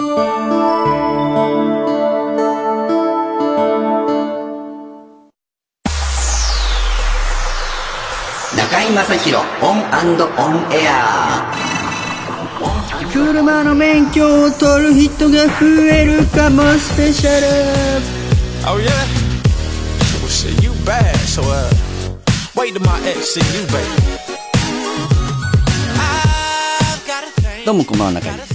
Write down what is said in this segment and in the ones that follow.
中居正広オンオンエア車の免許を取る人が増えるかもスペシャル Oh yeah? Well shit, you bad, so uh wait till my ex see you, baby. どうもこんばんは中居です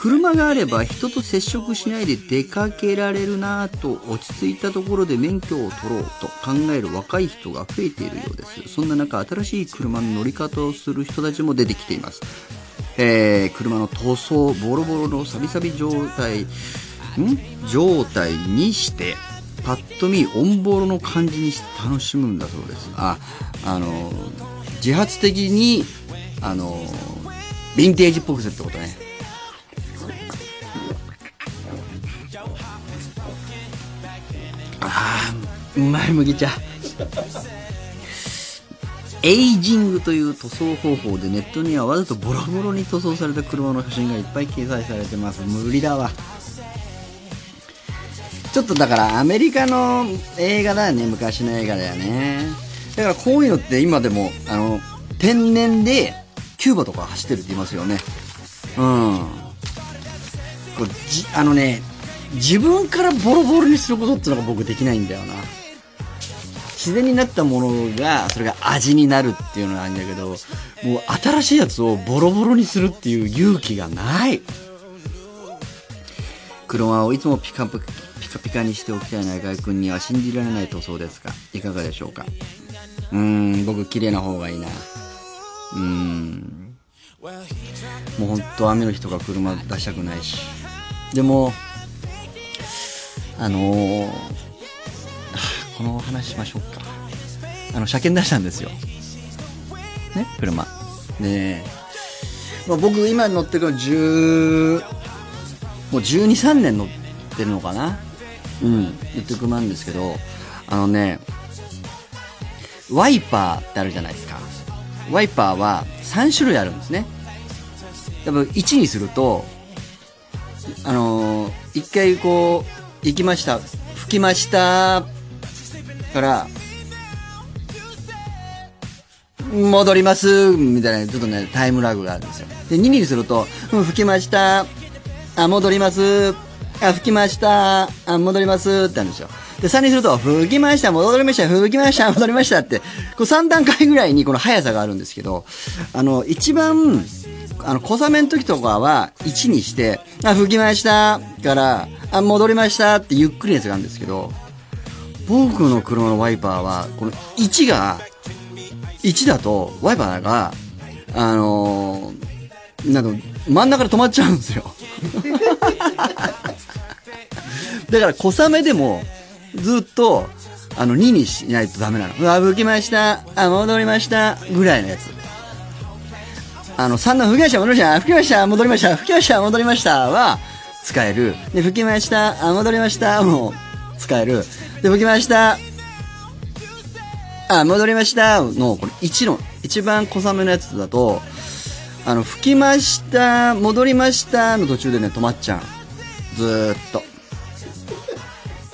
車があれば人と接触しないで出かけられるなぁと落ち着いたところで免許を取ろうと考える若い人が増えているようです。そんな中新しい車の乗り方をする人たちも出てきています。えー、車の塗装ボロボロのサビサビ状態ん？状態にしてパッと見オンボロの感じにして楽しむんだそうです。ああの自発的にあのヴィンテージっぽくするってことね。うまい麦茶。エイジングという塗装方法でネットにはわざとボロボロに塗装された車の写真がいっぱい掲載されてます。無理だわ。ちょっとだからアメリカの映画だよね。昔の映画だよね。だからこういうのって今でもあの天然でキューバとか走ってるって言いますよね。うん。これじあのね自分からボロボロにすることってのが僕できないんだよな。自然になったものがそれが味になるっていうのはあるんだけどもう新しいやつをボロボロにするっていう勇気がない。車をいつもピカピカピカにしておきたい中居君には信じられない塗装ですがいかがでしょうか？うーん僕綺麗な方がいいな。うーん。もう本当雨の日とか車出したくないし。でもあのーこの話しましょうか。あの車検出したんですよ。ね？車。で、まあ、僕今乗ってるの10もう12、3年乗ってるのかな？うん、言って車なんですけど、あのね、ワイパーってあるじゃないですか。ワイパーは3種類あるんですね。多分1にすると、あのー一回こう、行きました、吹きました、から、戻ります、みたいな、ちょっとね、タイムラグがあるんですよ。で、2にすると、うん、吹きました、あ、戻ります、あ、吹きました、あ、戻ります、ってあるんですよ。で、3にすると、吹きました、戻りました、吹きました、戻りましたって、こう3段階ぐらいにこの速さがあるんですけど、あの、一番、あの、小雨の時とかは1にして、あ、吹きました、から、あ、戻りましたってゆっくりなやつがあるんですけど、僕の車のワイパーは、この1が、1だと、ワイパーが、あのーなんか、真ん中で止まっちゃうんですよ。だから、小雨でも、ずっと、あの、2にしないとダメなの。うわ、吹きました。あ、戻りました。ぐらいのやつ。あの、3の吹きました、戻りました。吹きました、戻りました。吹きました、戻りましたは、使える。で、吹きました、あ、戻りました。もう使える。で、吹きました。あ、戻りました。の、これ1の、一番小雨のやつだと、あの、吹きました、戻りましたの途中でね、止まっちゃう。ずーっと。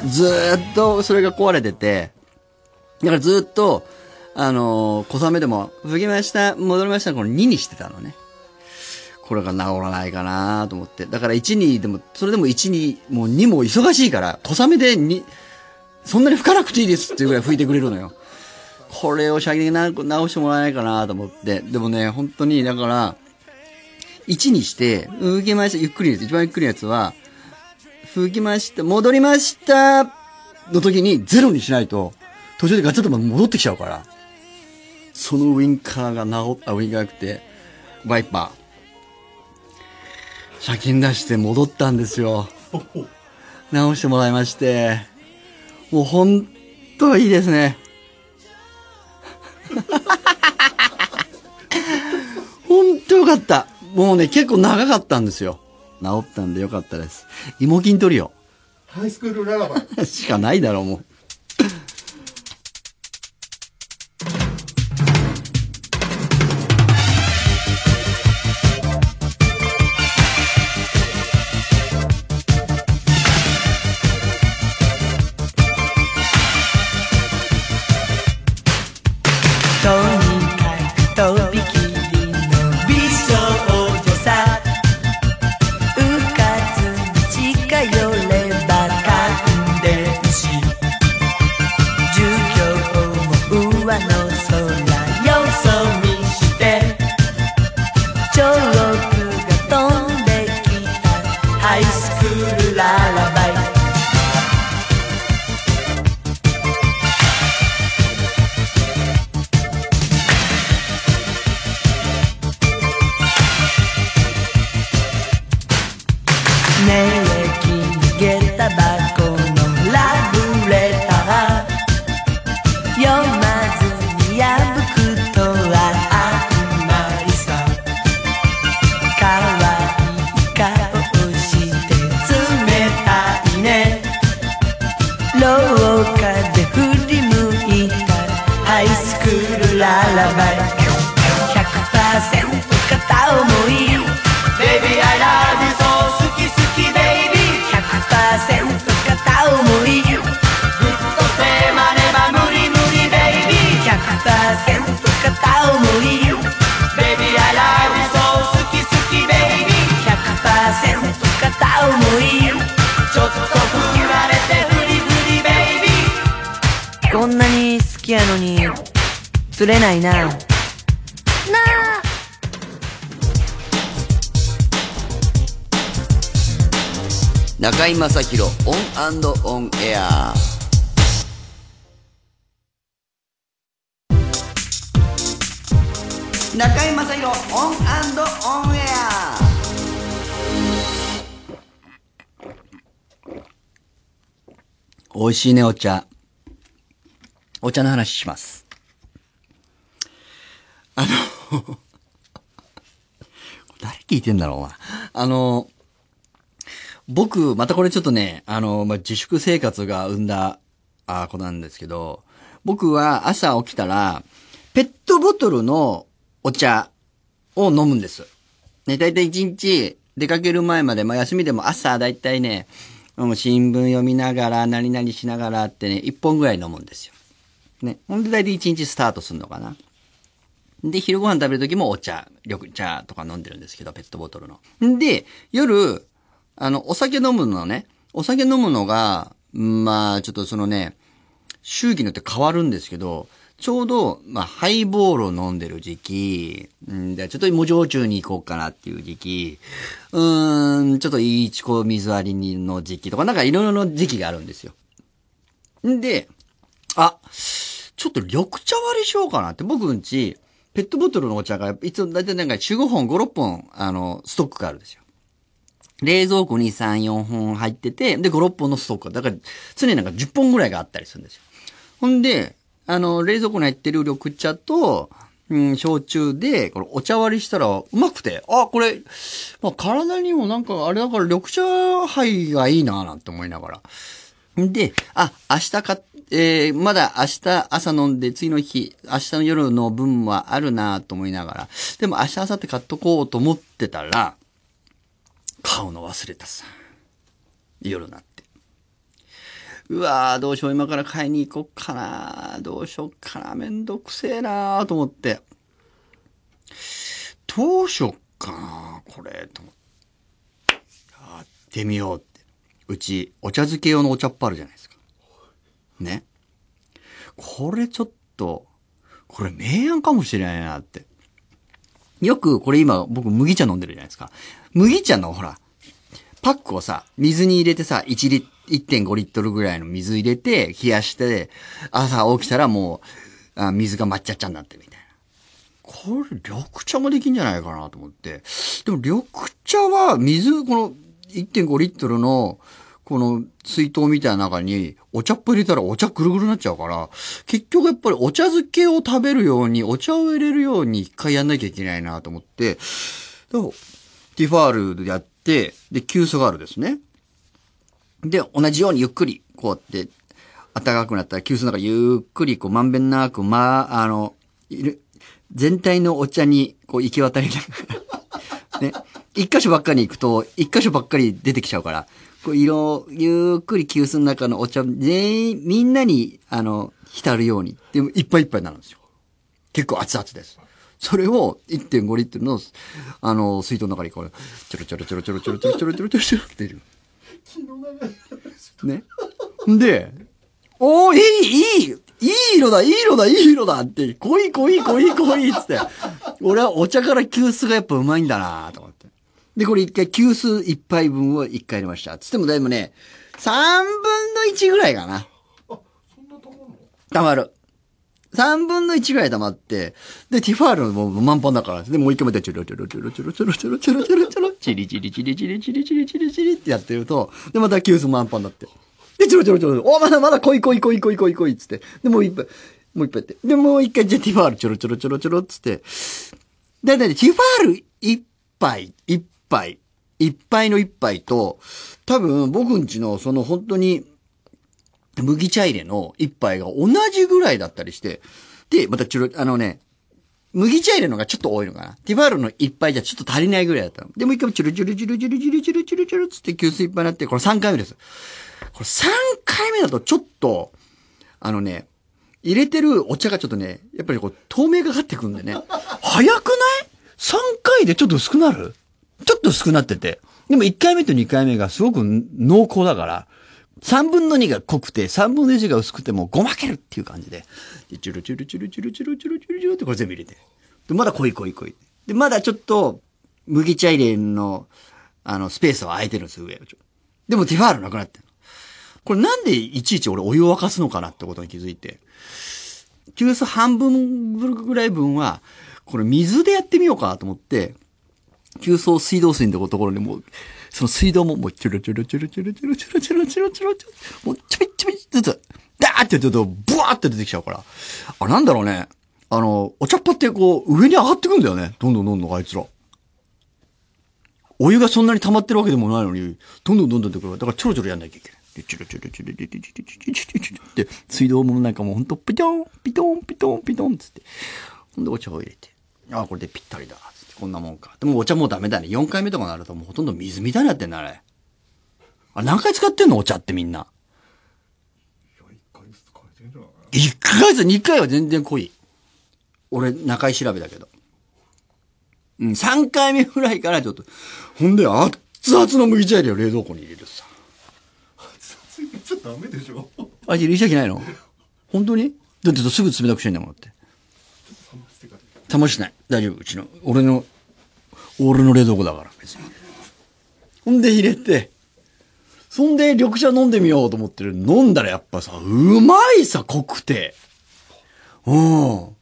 ずーっとそれが壊れてて、だからずーっと、あのー小雨でも、吹きました、戻りました、この2にしてたのね。これが治らないかなと思って。だから1に、でも、それでも1に、もう2も忙しいから、小雨で2、そんなに吹かなくていいですっていうぐらい吹いてくれるのよ。これを車検な直してもらえないかなと思って。でもね、本当に、だから、1にして、吹きました、ゆっくりです。一番ゆっくりのやつは、吹きました、戻りましたの時にゼロにしないと、途中でガチャッと戻ってきちゃうから。そのウインカーが治った、ウインカーなくて、ワイパー。車検出して戻ったんですよ。直してもらいまして。もうほんといいですね。ほんとよかった。もうね、結構長かったんですよ。治ったんでよかったです。芋筋トリオ。ハイスクールララバイ。しかないだろう、もう。name んなに好きやのに釣れないな。なあ。中居正広オンオンエア。中居正広オンオンエア。美味しいねお茶お茶の話しますあの 誰聞いてんだろうなあの僕、またこれちょっとね、あの、まあ、自粛生活が生んだ、あ子なんですけど、僕は朝起きたら、ペットボトルのお茶を飲むんです。ね、だいたい一日出かける前まで、まあ、休みでも朝だいたいね、もう新聞読みながら、何々しながらってね、一本ぐらい飲むんですよ。ね。ほんでだいたい一日スタートするのかな。で、昼ご飯食べるときもお茶、緑茶とか飲んでるんですけど、ペットボトルの。で、夜、あの、お酒飲むのね、お酒飲むのが、まあ、ちょっとそのね、周期によって変わるんですけど、ちょうど、まあ、ハイボールを飲んでる時期、んで、ちょっと無焼酎に行こうかなっていう時期、うーん、ちょっといいチコ水割りの時期とか、なんかいろいろの時期があるんですよ。んで、あ、ちょっと緑茶割りしようかなって、僕んち、ペットボトルのお茶が、いつもだいたいなんか4、5本、5、6本、あの、ストックがあるんですよ。冷蔵庫に3、4本入ってて、で、5、6本のストックが。だから、常になんか10本ぐらいがあったりするんですよ。ほんで、あの、冷蔵庫に入ってる緑茶と、うん、焼酎で、これお茶割りしたらうまくて、あ、これ、まあ、体にもなんか、あれだから緑茶杯がいいなぁなんて思いながら。んで、あ、明日か、えー、まだ明日朝飲んで次の日、明日の夜の分はあるなと思いながら、でも明日明後日買っとこうと思ってたら、買うの忘れたさ。夜になって。うわーどうしよう、今から買いに行こっかなどうしよっかなめんどくせえなと思って。どうしよっかなこれ、と思って。やってみようって。うち、お茶漬け用のお茶っ葉あるじゃないですか。ね。これちょっと、これ明暗かもしれないなって。よく、これ今、僕麦茶飲んでるじゃないですか。麦茶のほら、パックをさ、水に入れてさ、1リ1.5リットルぐらいの水入れて、冷やして、朝起きたらもう、あ水が抹茶茶になってるみたいな。これ、緑茶もできんじゃないかなと思って。でも、緑茶は水、この1.5リットルの、この水筒みたいな中にお茶っぽ入れたらお茶ぐるぐるになっちゃうから、結局やっぱりお茶漬けを食べるように、お茶を入れるように一回やんなきゃいけないなと思って、でティファールでやって、で、急須があるですね。で、同じようにゆっくり、こうやって、暖かくなったら急須の中ゆっくり、こう、まんべんなく、まあ、あの、いる、全体のお茶に、こう、行き渡りながら、ね。一箇所ばっかり行くと、一箇所ばっかり出てきちゃうから、こう、色、ゆっくり急須の中のお茶、全員、みんなに、あの、浸るように。でも、いっぱいいっぱいになるんですよ。結構熱々です。それを1.5リットルの、あの、水筒の中にこう、ちょろちょろちょろちょろちょろちょろちょろちょろちょろちょろって入れる。ね。で、おー、いい、いい、いい色だ、いい色だ、いい色だって、濃い濃い濃い濃いっつって。俺はお茶から急須がやっぱうまいんだなと思って。で、これ一回、急須一杯分を一回入れました。つってもだいぶね、三分の一ぐらいかな。溜まる。三分の一ぐらい溜まって、で、ティファールも満帆だから、で、もう一回またチョロチョロチョロチョロチョロチョロチョロチョロチョロ、チリチリチリチリチリチリチリチリってやってると、で、また急須満帆になって。で、チョロチョロチョロ、お、まだまだ来い来い来い来い来い来いっつって。で、もう一杯、もう一杯やって。で、もう一回、じゃあティファールチョロチョロチョロチョロっつって。だいたいティファール一杯、一杯、一杯の一杯と、多分僕んちのその本当に、麦茶入れの一杯が同じぐらいだったりして、で、またちょろ、あのね、麦茶入れのがちょっと多いのかな。ティファールの一杯じゃちょっと足りないぐらいだったの。で、もう一回チュルチュルチュルチュルチュルチュルチュルチュルつって急須いっぱいになって、これ3回目です。これ3回目だとちょっと、あのね、入れてるお茶がちょっとね、やっぱりこう透明がかってくるんでね。早くない ?3 回でちょっと薄くなるちょっと薄くなってて。でも1回目と2回目がすごく濃厚だから、3分の2が濃くて、3分の1が薄くてもうごまけるっていう感じで。で、チュルチュルチュルチュルチュルチュルチュルチュルってこれ全部入れて。で、まだ濃い濃い濃い。で、まだちょっと、麦茶入れの、あの、スペースは空いてるんです、上。でもティファールなくなってる。これなんでいちいち俺お湯を沸かすのかなってことに気づいて。急須半分ぐらい分は、これ水でやってみようかと思って、急須を水道水のところにもう、その水道ももうチュルチュルチュルチュルチュルチュルチュルチュルチュルチュルもうちょびちょびずつ、ダーってやっと、ブワーって出てきちゃうから。あ、なんだろうね。あの、お茶っ葉ってこう、上に上がってくんだよね。どんどんどんどんあいつら。お湯がそんなに溜まってるわけでもないのに、どんどんどんどん出てくる。だからちょろちょろやんなきゃいけない。でチュルチュルチュルチュルチュルチュルチュルチュルって、水道もなんかもうほんとピトン、ピトン、ピトン、ピトンつって。ほんでお茶を入れて。あ、これでぴったりだ。こんなもんか。でもお茶もうダメだね。4回目とかになるともうほとんど水みたいになってんだ、あれ。あれ何回使ってんの？お茶ってみんな。一回ずつ変えてんじゃない？1回ずつ2回は全然濃い。俺、中井調べだけど。うん、3回目ぐらいからちょっと。ほんで、熱々の麦茶入れを冷蔵庫に入れるさ。ついちゃダメでしょあ、入れちゃいけないの？本当に？だってすぐ冷たくしてんだもんだって。冷ましない。大丈夫。うちの、俺の、俺の冷蔵庫だから、別に。ほんで入れて、そんで緑茶飲んでみようと思ってる。飲んだらやっぱさ、うまいさ、濃くて。うん。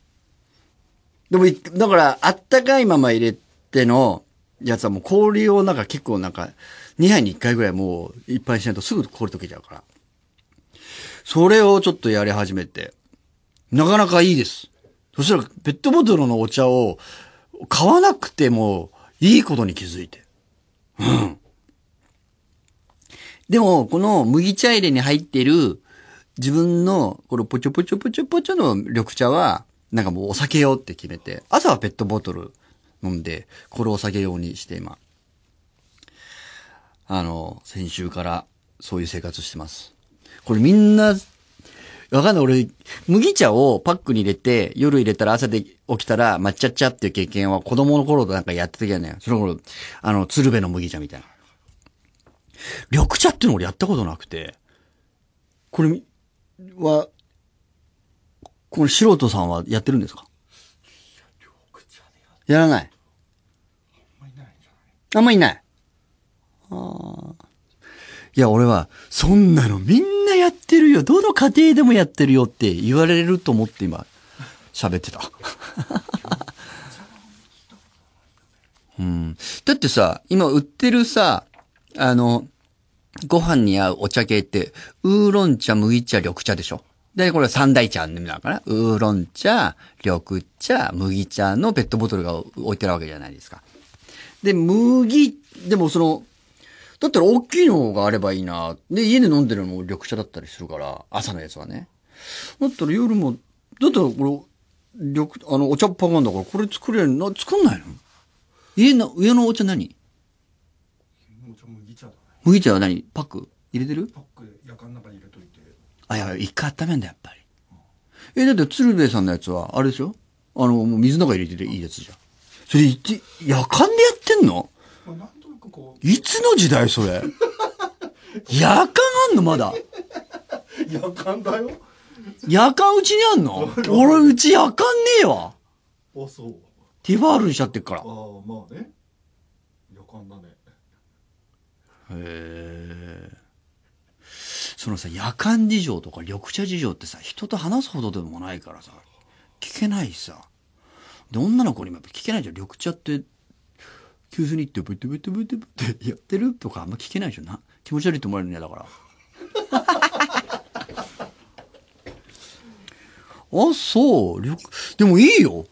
でも、だから、あったかいまま入れてのやつはもう氷をなんか結構なんか、2杯に1回ぐらいもういっぱいしないとすぐ氷溶けちゃうから。それをちょっとやり始めて、なかなかいいです。そしたら、ペットボトルのお茶を買わなくてもいいことに気づいて。うん。でも、この麦茶入れに入ってる自分の、このポチョポチョポチョポチョの緑茶は、なんかもうお酒用って決めて、朝はペットボトル飲んで、これお酒用にして今、あの、先週からそういう生活してます。これみんな、わかんない。俺、麦茶をパックに入れて、夜入れたら朝で起きたら抹茶っ茶っていう経験は子供の頃となんかやってた時はね、その頃、あの、鶴瓶の麦茶みたいな。緑茶っていうの俺やったことなくて、これは、この素人さんはやってるんですか？やらないあんまいない？ああ。いや、俺は、そんなのみんなやってるよ。どの家庭でもやってるよって言われると思って今、喋ってた。うん。だってさ、今売ってるさ、あの、ご飯に合うお茶系って、ウーロン茶、麦茶、緑茶でしょ？で、これ三大茶なのかなウーロン茶、緑茶、麦茶のペットボトルが置いてあるわけじゃないですか。で、麦、でもその、だったら大きいのがあればいいな。で、家で飲んでるのも緑茶だったりするから、朝のやつはね。だったら夜も、だったらこれ、緑、あの、お茶っ葉があるんだから、これ作れるな、作んないの？家の、上のお茶何？麦茶だね。麦茶は何？パック？入れてる？パックで夜間の中に入れといて。あ、やばい、一回温めんだ、やっぱり。え、だって鶴瓶さんのやつは、あれでしょ？あの、もう水の中入れてていいやつじゃん。それ、いち夜間でやってんの？まあこういつの時代それ？夜間あんのまだ？夜間だよ夜間うちにあんの？俺、うち夜間ねえわ。あそうティファールにしちゃってっからあ。あまあね夜かんだねへえ。そのさ、夜間事情とか緑茶事情ってさ、人と話すほどでもないからさ、聞けないしさ。で、女の子にもやっぱ聞けないじゃん。緑茶って、急須に行ってブテブテブテブテやってるとかあんま聞けないじゃんな。気持ち悪いと思われるんやだから。あ、そう。でもいいよ。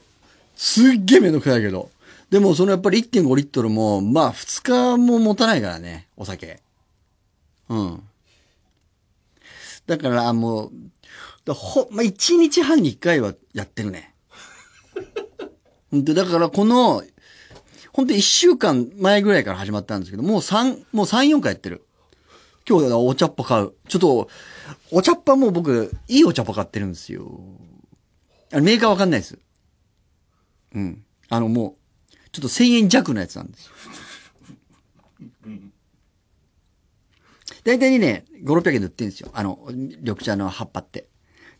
すっげえめんどくさいけど。でもそのやっぱり1.5リットルも、まあ2日も持たないからね、お酒。うん。だからもう、だほ、まあ、1日半に1回はやってるね。本当だからこの、本当1週間前ぐらいから始まったんですけど、もう3、もう3、4回やってる。今日お茶っ葉買う。ちょっと、お茶っ葉もう僕、いいお茶っ葉買ってるんですよ。あのメーカーわかんないです。うん。あのもう、ちょっと1000円弱のやつなんですよ。大体にね、5、600円で売ってるんですよ。あの、緑茶の葉っぱって。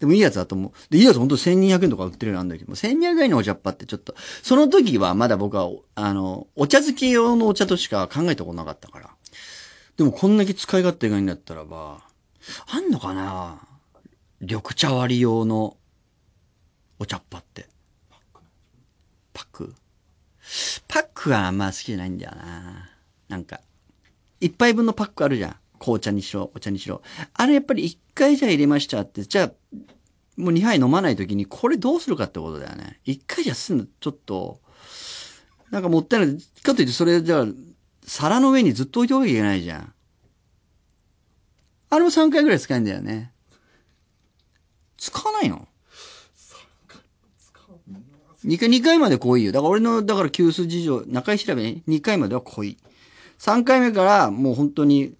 でもいいやつだと思う。で、いいやつほんと1200円とか売ってるようなんだけども、1200円のお茶っ葉ってちょっと、その時はまだ僕は、あの、お茶漬け用のお茶としか考えたことなかったから。でもこんだけ使い勝手がいいんだったらば、あんのかな？緑茶割り用のお茶っ葉って。パックパックはあんま好きじゃないんだよな。なんか、一杯分のパックあるじゃん。紅茶にしろ、お茶にしろ。あれやっぱり一回じゃ入れましたって、じゃあ、もう二杯飲まないときにこれどうするかってことだよね。一回じゃすんのちょっと、なんかもったいない。かといってそれじゃあ、皿の上にずっと置いておかなきゃいけないじゃん。あれも3回ぐらい使えんだよね。使わないの？2回、二回まで濃いよ。だから俺の、だから急須事情、中井調べね、2回までは濃い。3回目からもう本当に、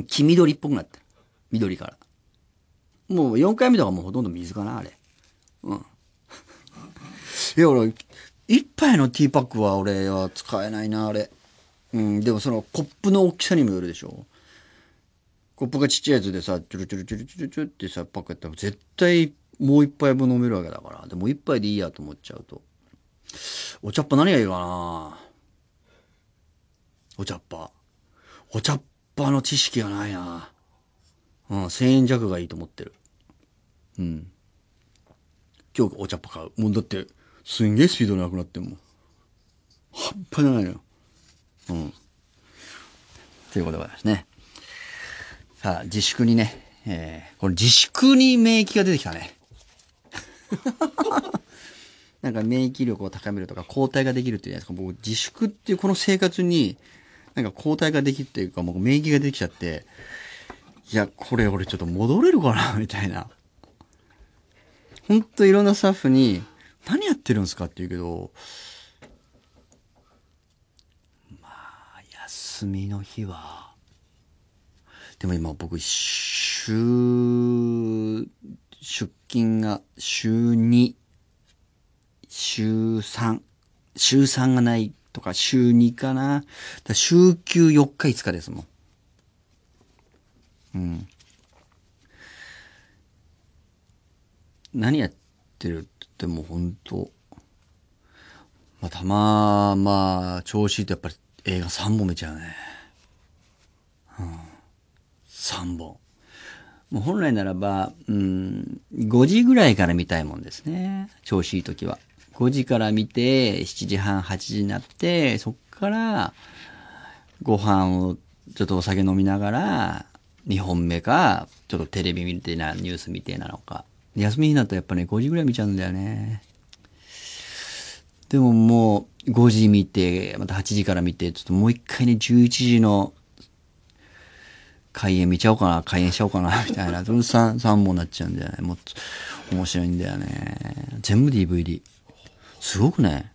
黄緑っぽくなってる。緑から。もう4回目とかもうほとんど水かな、あれ。うん。いや、俺、一杯のティーパックは俺は使えないな、あれ。うん、でもそのコップの大きさにもよるでしょ。コップがちっちゃいやつでさ、チュルチュルチュルチュルチュルってさ、パックやったら絶対もう一杯分飲めるわけだから。でも一杯でいいやと思っちゃうと。お茶っ葉何がいいかな？お茶っ葉。お茶っ葉の知識がないなうん、1000円弱がいいと思ってる。うん。今日お茶っ葉買う。もうだって、すんげえスピードなくなってんもん。半端じゃないのよ。うん。ということでございますね。さあ、自粛にね、えー、これ自粛に免疫が出てきたね。なんか免疫力を高めるとか抗体ができるっていうじゃないですか。僕自粛っていうこの生活に、なんか抗体ができっていうか、もう免疫ができちゃって、いや、これ俺ちょっと戻れるかなみたいな。ほんといろんなスタッフに、何やってるんですかって言うけど、まあ、休みの日は、でも今僕、週、出勤が週2、週3、週3がないとか週2かな。か週休4日5日ですもん。うん。何やってるって言っても本当まあ、たま、まあ、調子いいとやっぱり映画3本見ちゃうね。うん。3本。もう本来ならば、うん、5時ぐらいから見たいもんですね。調子いい時は。5時から見て、7時半、8時になって、そっから、ご飯を、ちょっとお酒飲みながら、2本目か、ちょっとテレビ見てな、ニュース見てなのか。休みになったらやっぱね、5時ぐらい見ちゃうんだよね。でももう、5時見て、また8時から見て、ちょっともう一回ね、11時の開演見ちゃおうかな、開演しちゃおうかな、みたいな。その 3, 3本になっちゃうんだよね。もう、面白いんだよね。全部 DVD。すごくね。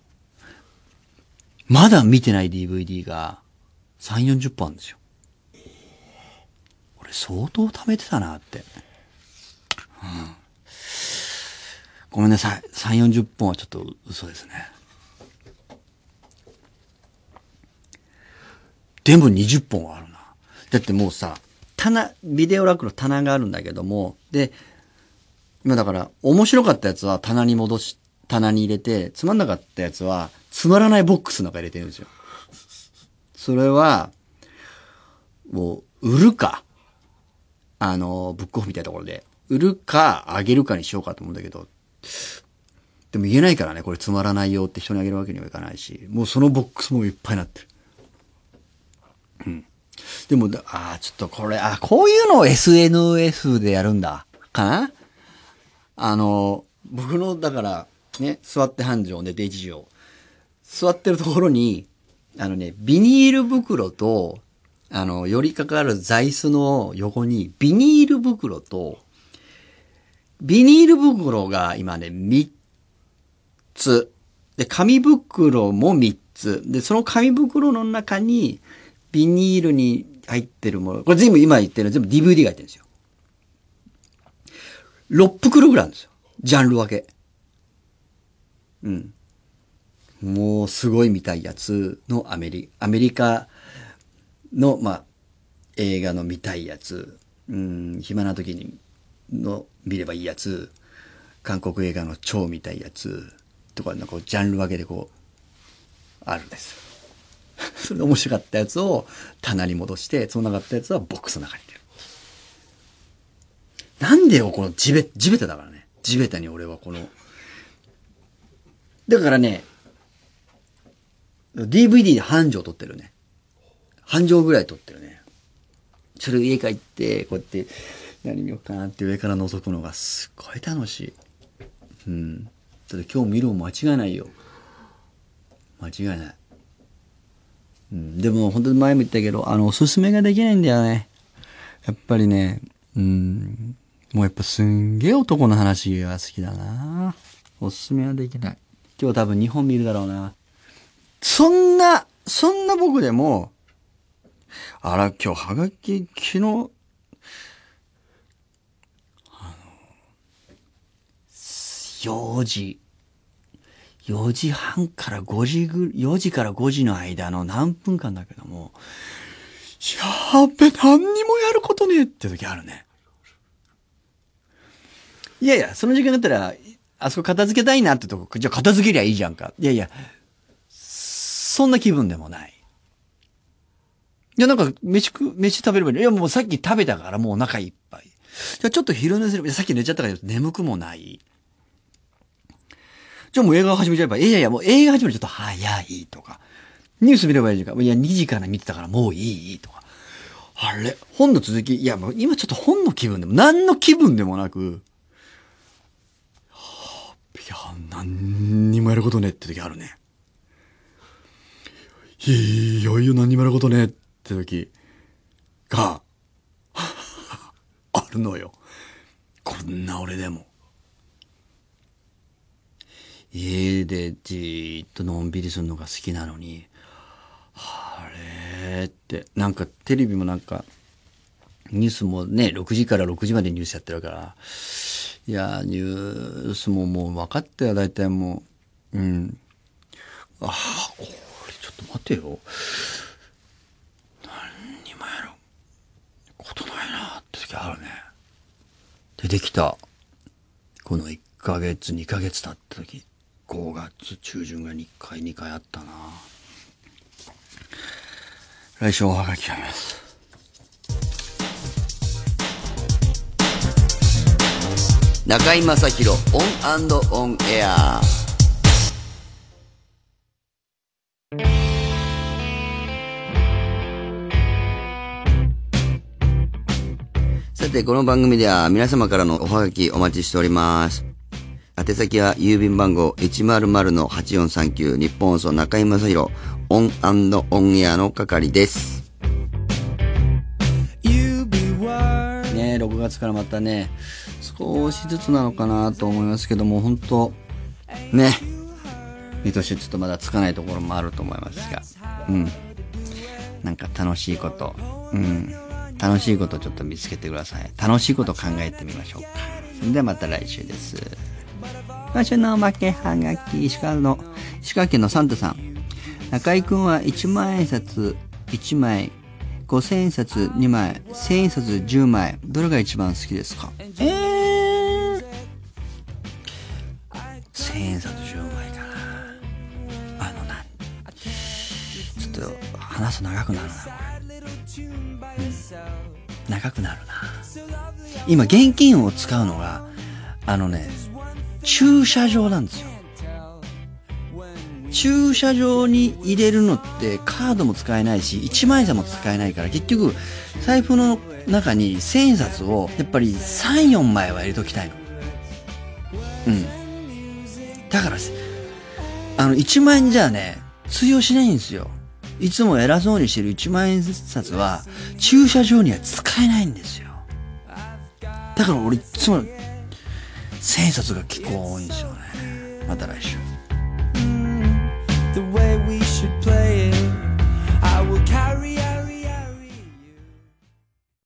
まだ見てない DVD が3、40本あるんですよ。俺相当貯めてたなって。うん。ごめんなさい。3、40本はちょっと嘘ですね。でも20本はあるな。だってもうさ、棚、ビデオラックの棚があるんだけども、で、今だから、面白かったやつは棚に戻し、棚に入れて、つまんなかったやつは、つまらないボックスの中入れてるんですよ。それは、もう、売るか。あの、ブックオフみたいなところで。売るか、あげるかにしようかと思うんだけど。でも言えないからね、これつまらないよって人にあげるわけにはいかないし、もうそのボックスもいっぱいなってる。うん。でも、ああ、ちょっとこれ、あこういうのを SNS でやるんだ。かな？あの、僕の、だから、ね、座って繁盛、寝て一条。座ってるところに、あのね、ビニール袋と、あの、寄りかかる座椅子の横に、ビニール袋と、ビニール袋が今ね、3つ。で、紙袋も3つ。で、その紙袋の中に、ビニールに入ってるもの。これ全部今言ってるの全部 DVD が入ってるんですよ。6袋ぐらいあるんですよ。ジャンル分け。うん。もうすごい見たいやつのアメリ、アメリカの、まあ、映画の見たいやつ。うん、暇な時にの見ればいいやつ。韓国映画の超見たいやつ。とか、なんかジャンル分けでこう、あるんです。それで面白かったやつを棚に戻して、そうなかったやつはボックスの中に入れる。なんでよ、この地べ、地べただからね。地べたに俺はこの。だからね、DVD で半畳撮ってるね。半畳ぐらい撮ってるね。それ家帰って、こうやって、何見ようかなって上から覗くのがすっごい楽しい。うん。だって今日見るも間違いないよ。間違いない。うん、でも本当に前も言ったけど、あの、おすすめができないんだよね。やっぱりね、うん、もうやっぱすんげえ男の話が好きだな。おすすめはできない。今日多分2本見るだろうな。そんな、そんな僕でも、あら、今日はがき、昨日、あの、4時、4時半から5時ぐ、4時から5時の間の何分間だけども、やっべ、何にもやることねえって時あるね。いやいや、その時間だったら、あそこ片付けたいなってとこ、じゃあ片付けりゃいいじゃんか。いやいや、そんな気分でもない。いや、なんか、飯食、飯食べればいい。いや、もうさっき食べたからもうお腹いっぱい。じゃあちょっと昼寝すれば、さっき寝ちゃったから眠くもない。じゃあもう映画始めちゃえば、いやいや、もう映画始めるちょっと早いとか。ニュース見ればいいじゃんか。いや、2時から見てたからもういいとか。あれ本の続き、いや、もう今ちょっと本の気分でも、何の気分でもなく、はあ、いや、何にもやることねって時あるね。いよいよ何にもやることねって時が、あるのよ。こんな俺でも。家でじっとのんびりするのが好きなのに、あれって、なんかテレビもなんか、ニュースもね、6時から6時までニュースやってるから、いや、ニュースももう分かったよ、大体もう。うん。ああ、これちょっと待てよ。何にもやることないなって時あるね。出てきた。この1ヶ月、2ヶ月経った時、5月中旬が1回、2回あったな。来週おはがきあります。中居正広オンオンエアさて、この番組では皆様からのおはがきお待ちしております。宛先は郵便番号100-8439日本放送中居正広オンオンエアの係です。ね6月からまたね、少しずつなのかなと思いますけども、本当ね、見通しちょっとまだつかないところもあると思いますが、うん。なんか楽しいこと、うん。楽しいことちょっと見つけてください。楽しいこと考えてみましょうか。それではまた来週です。今週のおまけはがき、石川の、石川県のサンタさん。中井くんは1万円札1枚、5000円札2枚、1000円札10枚、どれが一番好きですか？えー、1000円札10枚かな。あのな、ちょっと、話すと長くなるな、これ。うん。長くなるな。今、現金を使うのが、あのね、駐車場なんですよ。駐車場に入れるのってカードも使えないし、1万円札も使えないから、結局、財布の中に千円札を、やっぱり3、4枚は入れときたいの。うん。だから、あの、1万円じゃね、通用しないんですよ。いつも偉そうにしてる1万円札は、駐車場には使えないんですよ。だから俺いつも、千円札が結構多いんですよね。また来週。